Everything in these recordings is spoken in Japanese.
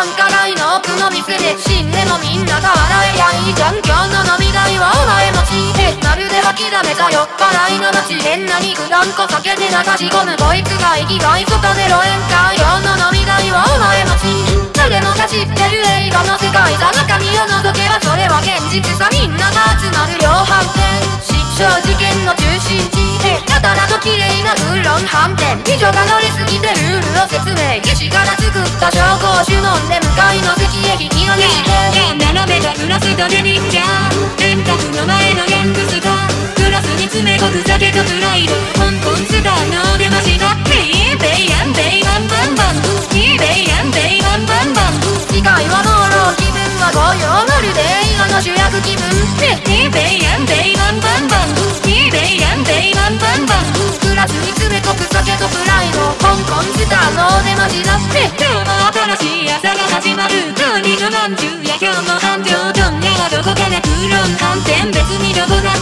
半辛いの奥の店で死んでもみんなが笑えやいいじゃん今日の飲み代はお前持ちでまる。で諦めた酔っ払いの街変なにグランコ酒で流し込むこいつが生きがい外で露エか今日の飲み代はお前持ち誰もが知ってる映画の世界だ中身を覗けばそれは現実さみんなが集まる量販店失笑事件の中心地。なウーロン飯店美女が乗りすぎてルールを説明岸から作った紹興酒飲んで向かいの席へ引き上げして並べたグラスとデニッチャー電卓の前のヤングスターグラスに詰め込む酒とプライド香港スターの出ましたいいベイヤンベイバンバンバンいいベイヤンベイバンバンバン次回は朦朧気分は紅葉まるで映画の主役気分いいベイヤンベイバンバンバンいいベイヤン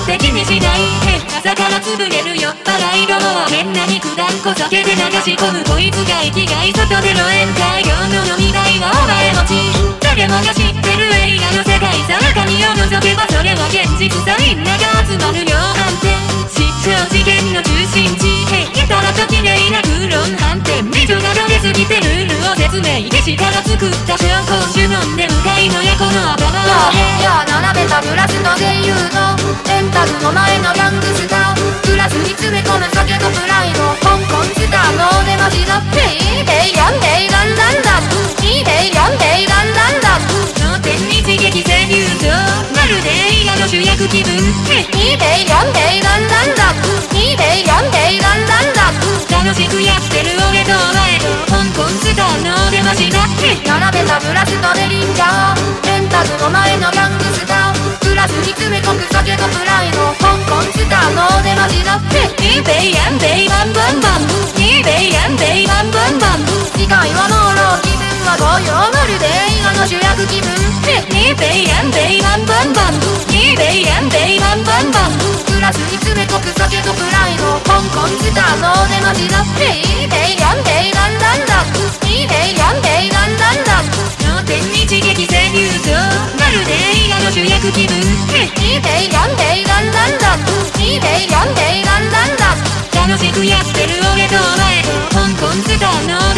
どこだって気にしないへ朝から潰れる酔っ払いどもは変な肉団子酒で流し込むこいつが生きがい外での宴会今日の飲み代はお前持ち誰もが知ってる映画の世界さ中身を覗けばそれは現実さみんなが集まる量販店失笑事件の中心地へやたらと綺麗な空論飯店美女が乗りすぎてルールを説明岸から作った紹興酒飲んで向かいの横の頭を気分へヘイヘイヤンヘイランランダヘイヘイヤンヘイランランダ楽しくやってる俺とお前と香港スターの出ましだ並べたグラスとデリンジャーレンタルの前のヤングスターグラスに詰め込む酒とプライド香港スターの出ましだいいベイヤンベイバンバンバンいいベイヤンベイバンバンバン次回は朦朧気分は紅葉まるで映画の主役気分いいベイヤンベイバンバンバンド香港スターの出ましだヘイヘイヤンランランダヘイヘイランデイランランダ脳天一撃潜入とまるで映画の主役気分ヘイヘイランデイランランダヘイヘイランデイランランダ楽しくやってる俺とお前と香港スターの